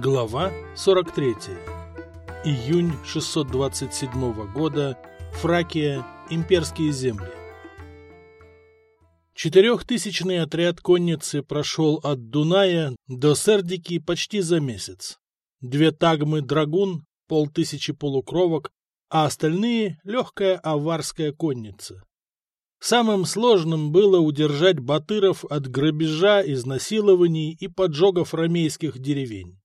Глава 43. Июнь 627 года. Фракия. Имперские земли. Четырехтысячный отряд конницы прошел от Дуная до Сердики почти за месяц. Две тагмы драгун, полтысячи полукровок, а остальные — легкая аварская конница. Самым сложным было удержать батыров от грабежа, изнасилований и поджогов ромейских деревень.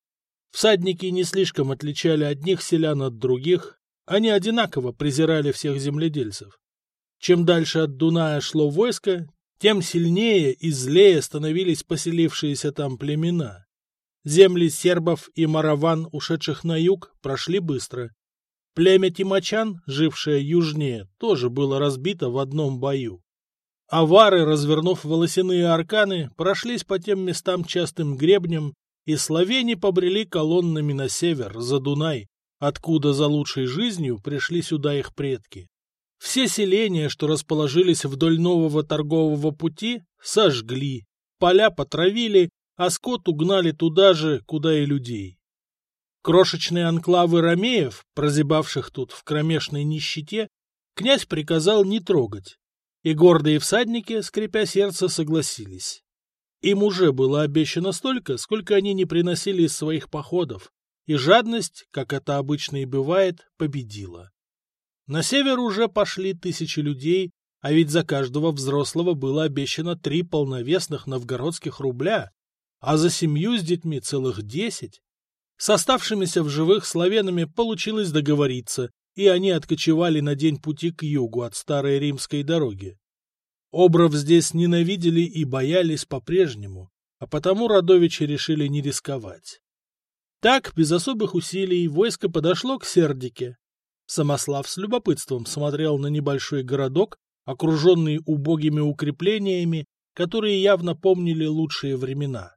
Всадники не слишком отличали одних селян от других, они одинаково презирали всех земледельцев. Чем дальше от Дуная шло войско, тем сильнее и злее становились поселившиеся там племена. Земли сербов и мараван, ушедших на юг, прошли быстро. Племя Тимачан, жившее южнее, тоже было разбито в одном бою. Авары, развернув волосяные арканы, прошлись по тем местам частым гребнем и словени побрели колоннами на север, за Дунай, откуда за лучшей жизнью пришли сюда их предки. Все селения, что расположились вдоль нового торгового пути, сожгли, поля потравили, а скот угнали туда же, куда и людей. Крошечные анклавы ромеев, прозябавших тут в кромешной нищете, князь приказал не трогать, и гордые всадники, скрипя сердце, согласились. Им уже было обещано столько, сколько они не приносили из своих походов, и жадность, как это обычно и бывает, победила. На север уже пошли тысячи людей, а ведь за каждого взрослого было обещано три полновесных новгородских рубля, а за семью с детьми целых десять. С оставшимися в живых славянами получилось договориться, и они откочевали на день пути к югу от старой римской дороги. Обров здесь ненавидели и боялись по-прежнему, а потому родовичи решили не рисковать. Так, без особых усилий, войско подошло к Сердике. Самослав с любопытством смотрел на небольшой городок, окруженный убогими укреплениями, которые явно помнили лучшие времена.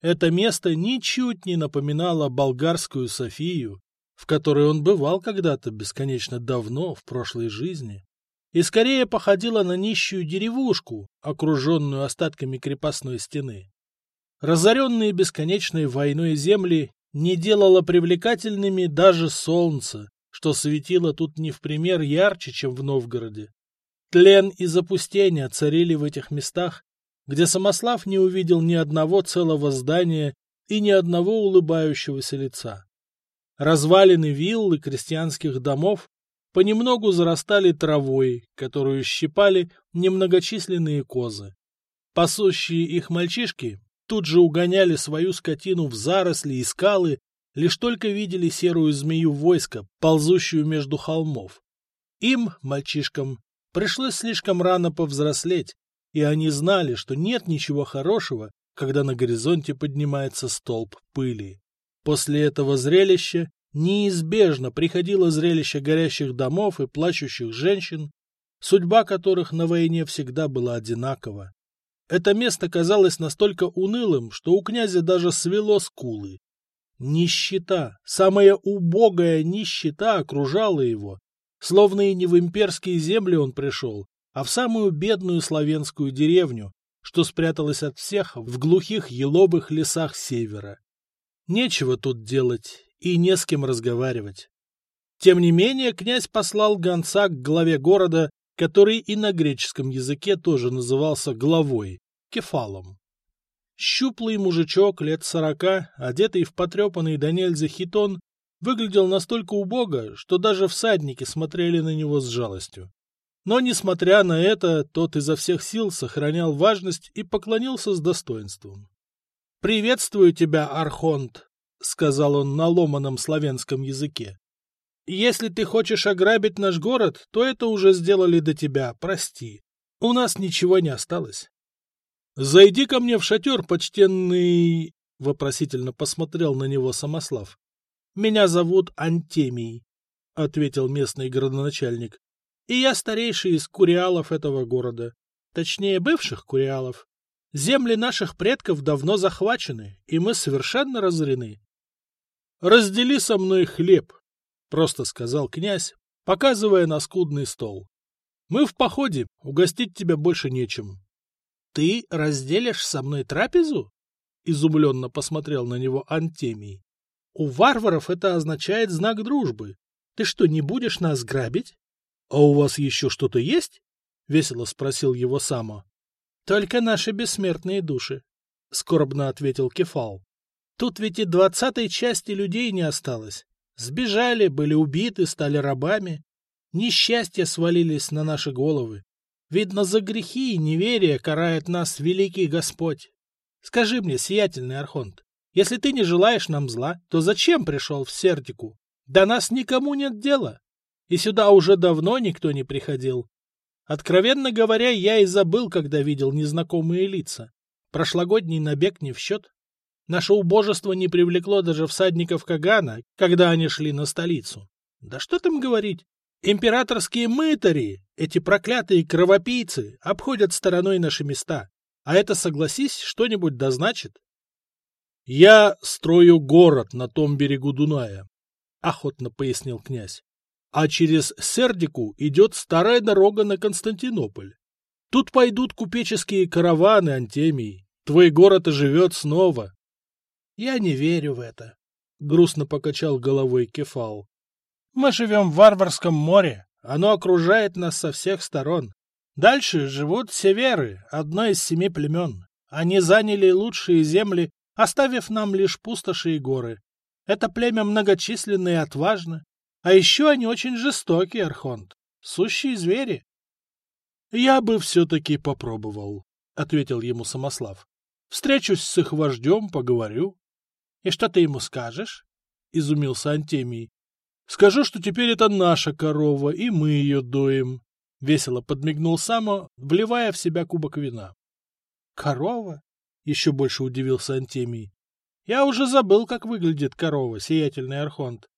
Это место ничуть не напоминало болгарскую Софию, в которой он бывал когда-то бесконечно давно, в прошлой жизни и скорее походила на нищую деревушку, окруженную остатками крепостной стены. Разоренные бесконечной войной земли не делало привлекательными даже солнце, что светило тут не в пример ярче, чем в Новгороде. Тлен и запустение царили в этих местах, где Самослав не увидел ни одного целого здания и ни одного улыбающегося лица. Развалины вилл и крестьянских домов понемногу зарастали травой, которую щипали немногочисленные козы. Пасущие их мальчишки тут же угоняли свою скотину в заросли и скалы, лишь только видели серую змею войска, ползущую между холмов. Им, мальчишкам, пришлось слишком рано повзрослеть, и они знали, что нет ничего хорошего, когда на горизонте поднимается столб пыли. После этого зрелища неизбежно приходило зрелище горящих домов и плачущих женщин, судьба которых на войне всегда была одинакова. Это место казалось настолько унылым, что у князя даже свело скулы. Нищета, самая убогая нищета окружала его, словно и не в имперские земли он пришел, а в самую бедную славянскую деревню, что спряталась от всех в глухих еловых лесах севера. Нечего тут делать, и не с кем разговаривать. Тем не менее, князь послал гонца к главе города, который и на греческом языке тоже назывался главой, кефалом. Щуплый мужичок лет сорока, одетый в потрепанный до нельзя хитон, выглядел настолько убого, что даже всадники смотрели на него с жалостью. Но, несмотря на это, тот изо всех сил сохранял важность и поклонился с достоинством. «Приветствую тебя, Архонт!» — сказал он на ломаном славянском языке. «Если ты хочешь ограбить наш город, то это уже сделали до тебя, прости. У нас ничего не осталось». «Зайди ко мне в шатер, почтенный...» — вопросительно посмотрел на него Самослав. «Меня зовут Антемий», — ответил местный городоначальник. «И я старейший из куриалов этого города. Точнее, бывших куриалов. Земли наших предков давно захвачены, и мы совершенно разорены. «Раздели со мной хлеб», — просто сказал князь, показывая на скудный стол. «Мы в походе, угостить тебя больше нечем». «Ты разделишь со мной трапезу?» — изумленно посмотрел на него Антемий. У варваров это означает знак дружбы. Ты что, не будешь нас грабить? — А у вас еще что-то есть? — весело спросил его Само. — Только наши бессмертные души, — скорбно ответил Кефал. — Тут ведь и двадцатой части людей не осталось. Сбежали, были убиты, стали рабами. Несчастья свалились на наши головы. Видно, за грехи и неверие карает нас великий Господь. Скажи мне, сиятельный Архонт, если ты не желаешь нам зла, то зачем пришел в Сердику? До нас никому нет дела. И сюда уже давно никто не приходил. Откровенно говоря, я и забыл, когда видел незнакомые лица. Прошлогодний набег не в счет. Наше убожество не привлекло даже всадников Кагана, когда они шли на столицу. Да что там говорить? Императорские мытари, эти проклятые кровопийцы, обходят стороной наши места. А это, согласись, что-нибудь дозначит. «Я строю город на том берегу Дуная», — охотно пояснил князь. «А через Сердику идет старая дорога на Константинополь. Тут пойдут купеческие караваны, Антемий. Твой город оживет снова». «Я не верю в это», — грустно покачал головой Кефал. «Мы живем в варварском море. Оно окружает нас со всех сторон. Дальше живут северы, одно из семи племен. Они заняли лучшие земли оставив нам лишь пустоши и горы. Это племя многочисленно и отважно, а еще они очень жестокие, Архонт, сущие звери. — Я бы все-таки попробовал, — ответил ему Самослав. — Встречусь с их вождем, поговорю. — И что ты ему скажешь? — изумился Антемий. — Скажу, что теперь это наша корова, и мы ее доим. — весело подмигнул Само, вливая в себя кубок вина. — Корова? еще больше удивился Антемий. Я уже забыл, как выглядит корова, сиятельный архонт.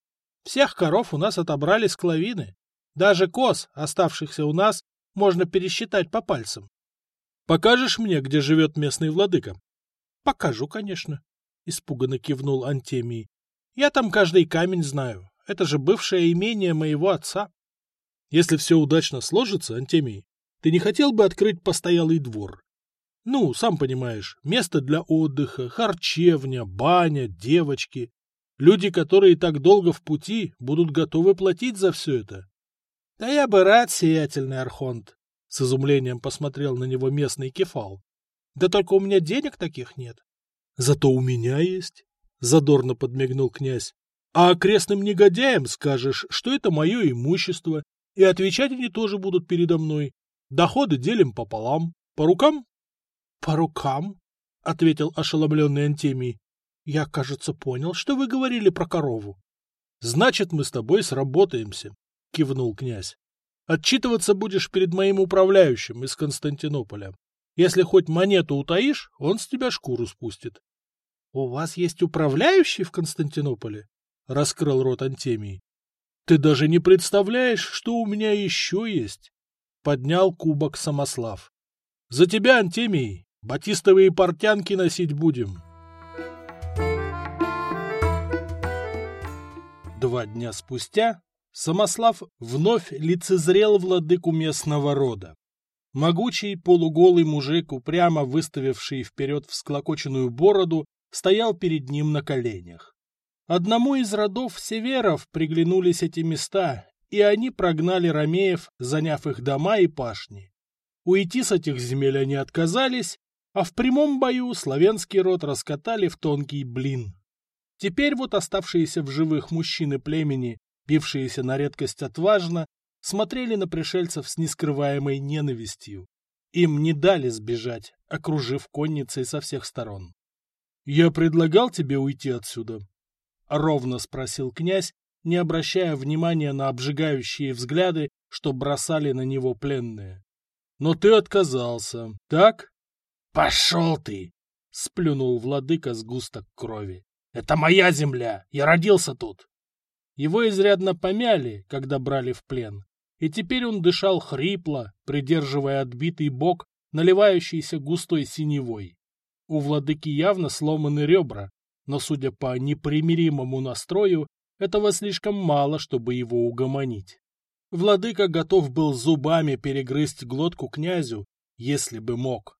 Всех коров у нас отобрали с клавины. Даже коз, оставшихся у нас, можно пересчитать по пальцам. Покажешь мне, где живет местный владыка? Покажу, конечно, испуганно кивнул Антемий. Я там каждый камень знаю. Это же бывшее имение моего отца. Если все удачно сложится, Антемий, ты не хотел бы открыть постоялый двор? Ну, сам понимаешь, место для отдыха, харчевня, баня, девочки. Люди, которые так долго в пути, будут готовы платить за все это. — Да я бы рад, сиятельный Архонт, — с изумлением посмотрел на него местный кефал. — Да только у меня денег таких нет. — Зато у меня есть, — задорно подмигнул князь. — А окрестным негодяям скажешь, что это мое имущество, и отвечать они тоже будут передо мной. Доходы делим пополам. По рукам? — По рукам, — ответил ошеломленный Антемий. — Я, кажется, понял, что вы говорили про корову. — Значит, мы с тобой сработаемся, — кивнул князь. — Отчитываться будешь перед моим управляющим из Константинополя. Если хоть монету утаишь, он с тебя шкуру спустит. — У вас есть управляющий в Константинополе? — раскрыл рот Антемий. — Ты даже не представляешь, что у меня еще есть! — поднял кубок Самослав. — За тебя, Антемий, Батистовые портянки носить будем. Два дня спустя Самослав вновь лицезрел владыку местного рода. Могучий полуголый мужик, упрямо выставивший вперед всклокоченную бороду, стоял перед ним на коленях. Одному из родов северов приглянулись эти места, и они прогнали ромеев, заняв их дома и пашни. Уйти с этих земель они отказались, а в прямом бою славянский род раскатали в тонкий блин. Теперь вот оставшиеся в живых мужчины племени, бившиеся на редкость отважно, смотрели на пришельцев с нескрываемой ненавистью. Им не дали сбежать, окружив конницей со всех сторон. — Я предлагал тебе уйти отсюда? — ровно спросил князь, не обращая внимания на обжигающие взгляды, что бросали на него пленные. — Но ты отказался, так? «Пошел ты!» — сплюнул владыка с густок крови. «Это моя земля! Я родился тут!» Его изрядно помяли, когда брали в плен, и теперь он дышал хрипло, придерживая отбитый бок, наливающийся густой синевой. У владыки явно сломаны ребра, но, судя по непримиримому настрою, этого слишком мало, чтобы его угомонить. Владыка готов был зубами перегрызть глотку князю, если бы мог.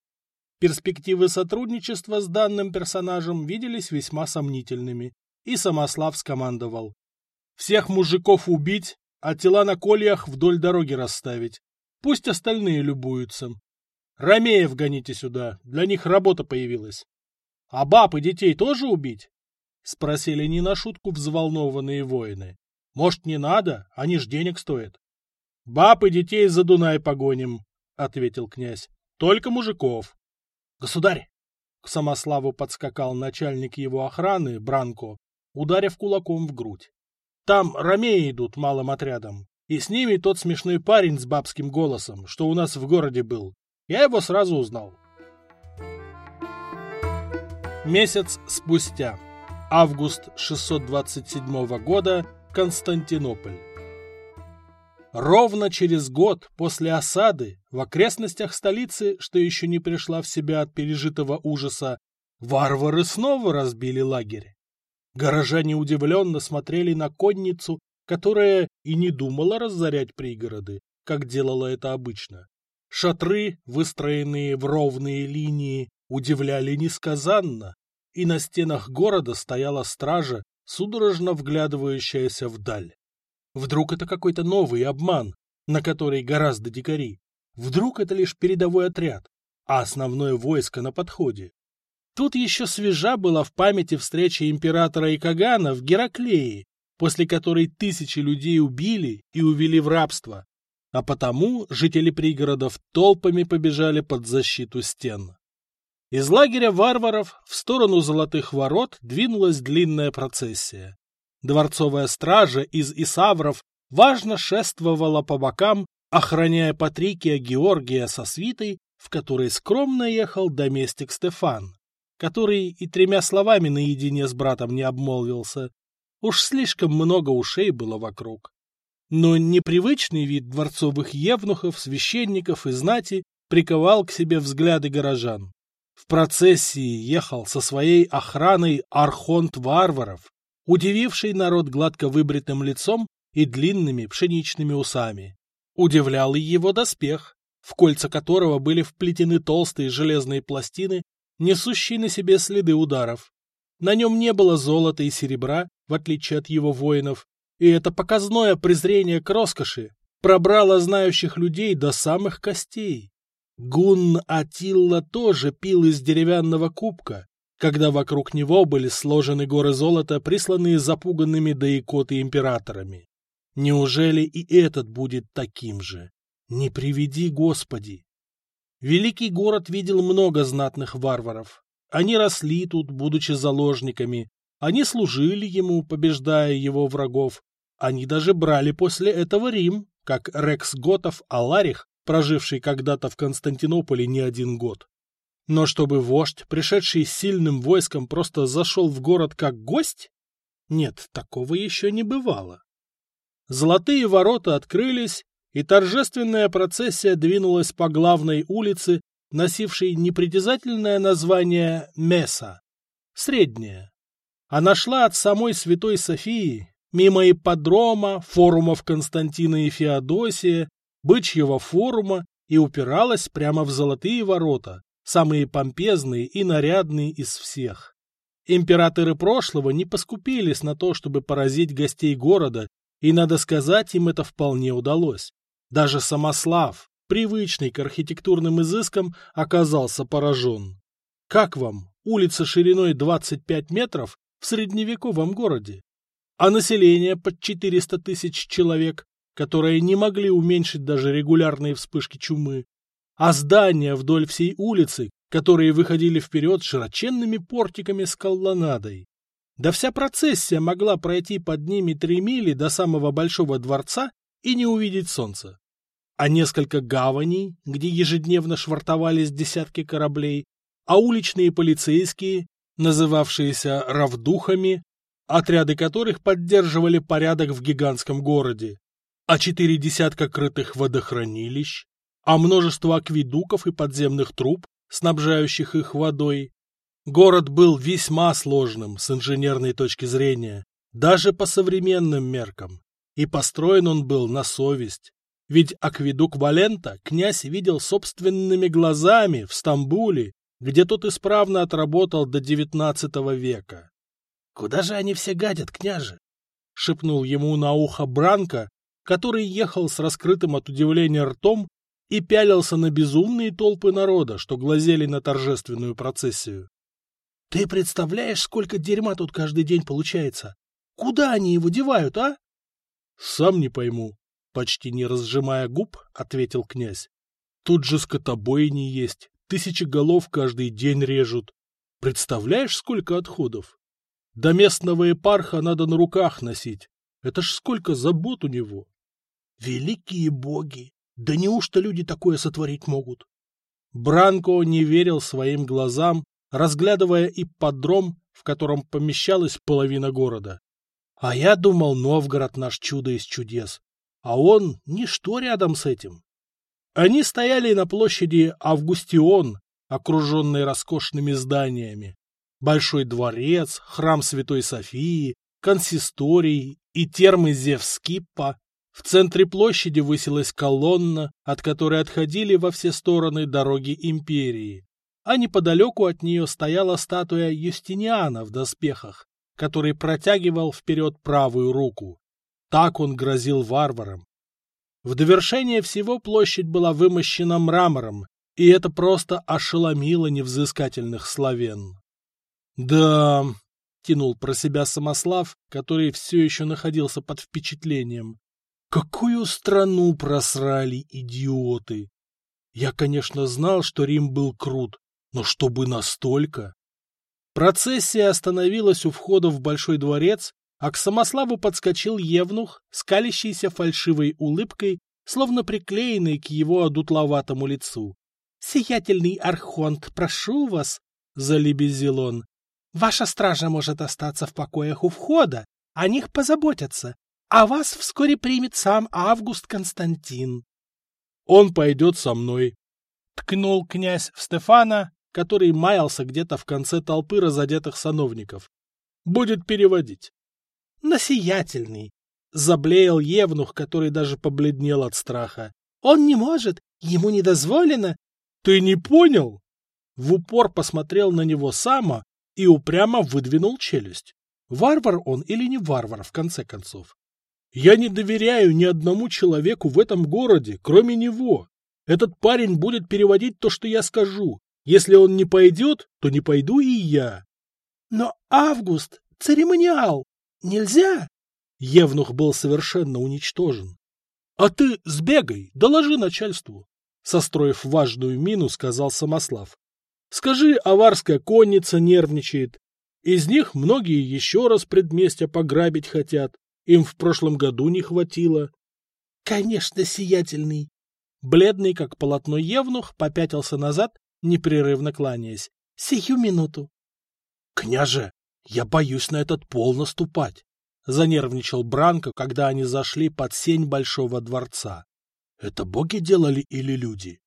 Перспективы сотрудничества с данным персонажем виделись весьма сомнительными, и Самослав скомандовал. Всех мужиков убить, а тела на кольях вдоль дороги расставить. Пусть остальные любуются. Ромеев гоните сюда, для них работа появилась. А баб и детей тоже убить? Спросили не на шутку взволнованные воины. Может, не надо, они ж денег стоят. Баб и детей за Дунай погоним, ответил князь. Только мужиков. Государь! К Самославу подскакал начальник его охраны, Бранко, ударив кулаком в грудь. Там ромеи идут малым отрядом, и с ними тот смешной парень с бабским голосом, что у нас в городе был. Я его сразу узнал. Месяц спустя. Август 627 года. Константинополь. Ровно через год после осады в окрестностях столицы, что еще не пришла в себя от пережитого ужаса, варвары снова разбили лагерь. Горожане удивленно смотрели на конницу, которая и не думала разорять пригороды, как делала это обычно. Шатры, выстроенные в ровные линии, удивляли несказанно, и на стенах города стояла стража, судорожно вглядывающаяся вдаль. Вдруг это какой-то новый обман, на который гораздо дикари. Вдруг это лишь передовой отряд, а основное войско на подходе. Тут еще свежа была в памяти встреча императора и Кагана в Гераклее, после которой тысячи людей убили и увели в рабство, а потому жители пригородов толпами побежали под защиту стен. Из лагеря варваров в сторону Золотых ворот двинулась длинная процессия. Дворцовая стража из Исавров важно шествовала по бокам, охраняя Патрикия Георгия со свитой, в которой скромно ехал доместик Стефан, который и тремя словами наедине с братом не обмолвился. Уж слишком много ушей было вокруг. Но непривычный вид дворцовых евнухов, священников и знати приковал к себе взгляды горожан. В процессии ехал со своей охраной архонт варваров, удививший народ гладко выбритым лицом и длинными пшеничными усами. Удивлял и его доспех, в кольца которого были вплетены толстые железные пластины, несущие на себе следы ударов. На нем не было золота и серебра, в отличие от его воинов, и это показное презрение к роскоши пробрало знающих людей до самых костей. Гунн Атилла тоже пил из деревянного кубка, когда вокруг него были сложены горы золота, присланные запуганными до императорами. Неужели и этот будет таким же? Не приведи, Господи! Великий город видел много знатных варваров. Они росли тут, будучи заложниками. Они служили ему, побеждая его врагов. Они даже брали после этого Рим, как Рекс Готов Аларих, проживший когда-то в Константинополе не один год. Но чтобы вождь, пришедший с сильным войском, просто зашел в город как гость? Нет, такого еще не бывало. Золотые ворота открылись, и торжественная процессия двинулась по главной улице, носившей непритязательное название Меса, средняя. Она шла от самой Святой Софии, мимо ипподрома, форумов Константина и Феодосия, бычьего форума и упиралась прямо в золотые ворота, самые помпезные и нарядные из всех. Императоры прошлого не поскупились на то, чтобы поразить гостей города, и, надо сказать, им это вполне удалось. Даже Самослав, привычный к архитектурным изыскам, оказался поражен. Как вам улица шириной 25 метров в средневековом городе? А население под 400 тысяч человек, которые не могли уменьшить даже регулярные вспышки чумы, а здания вдоль всей улицы, которые выходили вперед широченными портиками с колоннадой. Да вся процессия могла пройти под ними три мили до самого большого дворца и не увидеть солнца. А несколько гаваней, где ежедневно швартовались десятки кораблей, а уличные полицейские, называвшиеся равдухами, отряды которых поддерживали порядок в гигантском городе, а четыре десятка крытых водохранилищ, а множество акведуков и подземных труб, снабжающих их водой. Город был весьма сложным с инженерной точки зрения, даже по современным меркам, и построен он был на совесть. Ведь акведук Валента князь видел собственными глазами в Стамбуле, где тот исправно отработал до XIX века. Куда же они все гадят, княже? — шепнул ему на ухо Бранко, который ехал с раскрытым от удивления ртом и пялился на безумные толпы народа, что глазели на торжественную процессию. — Ты представляешь, сколько дерьма тут каждый день получается? Куда они его девают, а? — Сам не пойму, — почти не разжимая губ, ответил князь. — Тут же скотобойни есть, тысячи голов каждый день режут. Представляешь, сколько отходов? До местного епарха надо на руках носить. Это ж сколько забот у него. Великие боги! Да неужто люди такое сотворить могут? Бранко не верил своим глазам, разглядывая ипподром, в котором помещалась половина города. А я думал, Новгород наш чудо из чудес. А он — ничто рядом с этим. Они стояли на площади Августион, окруженной роскошными зданиями. Большой дворец, храм Святой Софии, консисторий и термы Зевскиппа в центре площади высилась колонна, от которой отходили во все стороны дороги империи, а неподалеку от нее стояла статуя Юстиниана в доспехах, который протягивал вперед правую руку. Так он грозил варварам. В довершение всего площадь была вымощена мрамором, и это просто ошеломило невзыскательных славян. «Да...» — тянул про себя Самослав, который все еще находился под впечатлением. Какую страну просрали идиоты! Я, конечно, знал, что Рим был крут, но чтобы настолько... Процессия остановилась у входа в Большой дворец, а к Самославу подскочил Евнух, скалящийся фальшивой улыбкой, словно приклеенный к его одутловатому лицу. — Сиятельный архонт, прошу вас, — залебезил он. — Ваша стража может остаться в покоях у входа, о них позаботятся а вас вскоре примет сам Август Константин. — Он пойдет со мной, — ткнул князь в Стефана, который маялся где-то в конце толпы разодетых сановников. — Будет переводить. — Насиятельный, — заблеял Евнух, который даже побледнел от страха. — Он не может, ему не дозволено. — Ты не понял? В упор посмотрел на него Сама и упрямо выдвинул челюсть. Варвар он или не варвар, в конце концов? Я не доверяю ни одному человеку в этом городе, кроме него. Этот парень будет переводить то, что я скажу. Если он не пойдет, то не пойду и я. Но Август, церемониал, нельзя? Евнух был совершенно уничтожен. А ты сбегай, доложи начальству. Состроив важную мину, сказал Самослав. Скажи, аварская конница нервничает. Из них многие еще раз предместья пограбить хотят. Им в прошлом году не хватило. — Конечно, сиятельный. Бледный, как полотно евнух, попятился назад, непрерывно кланяясь. — Сию минуту. — Княже, я боюсь на этот пол наступать, — занервничал Бранко, когда они зашли под сень большого дворца. — Это боги делали или люди?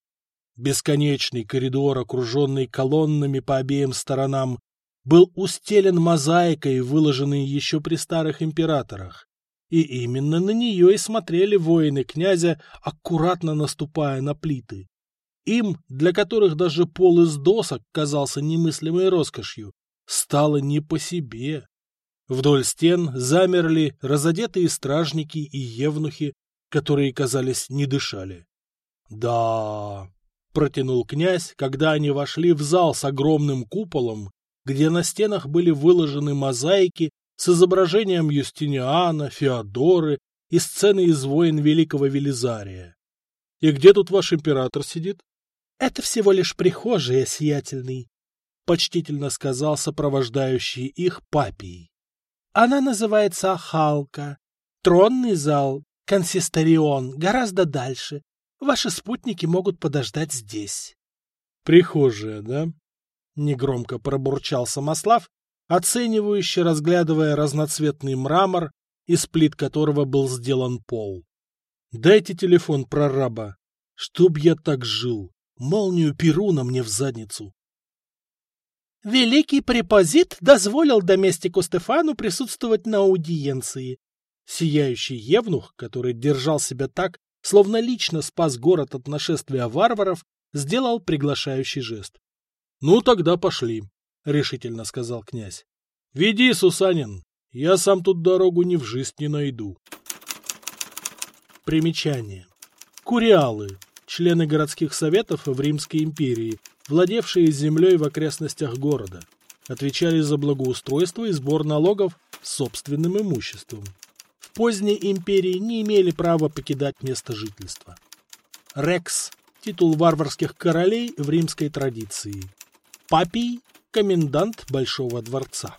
Бесконечный коридор, окруженный колоннами по обеим сторонам, был устелен мозаикой, выложенной еще при старых императорах и именно на нее и смотрели воины князя, аккуратно наступая на плиты. Им, для которых даже пол из досок казался немыслимой роскошью, стало не по себе. Вдоль стен замерли разодетые стражники и евнухи, которые, казались, не дышали. «Да...» — протянул князь, когда они вошли в зал с огромным куполом, где на стенах были выложены мозаики с изображением Юстиниана, Феодоры и сцены из войн Великого Велизария. И где тут ваш император сидит? — Это всего лишь прихожая, сиятельный, — почтительно сказал сопровождающий их папий. — Она называется Ахалка. Тронный зал, консисторион, гораздо дальше. Ваши спутники могут подождать здесь. — Прихожая, да? — негромко пробурчал Самослав, оценивающе разглядывая разноцветный мрамор, из плит которого был сделан пол. «Дайте телефон прораба, чтоб я так жил, молнию Перуна мне в задницу». «Великий препозит дозволил доместику Стефану присутствовать на аудиенции». Сияющий евнух, который держал себя так, словно лично спас город от нашествия варваров, сделал приглашающий жест. — Ну, тогда пошли. — решительно сказал князь. Веди, Сусанин, я сам тут дорогу ни в жизнь не найду. Примечание. Куриалы – члены городских советов в Римской империи, владевшие землей в окрестностях города. Отвечали за благоустройство и сбор налогов собственным имуществом. В поздней империи не имели права покидать место жительства. Рекс – титул варварских королей в римской традиции. Папий – комендант Большого дворца.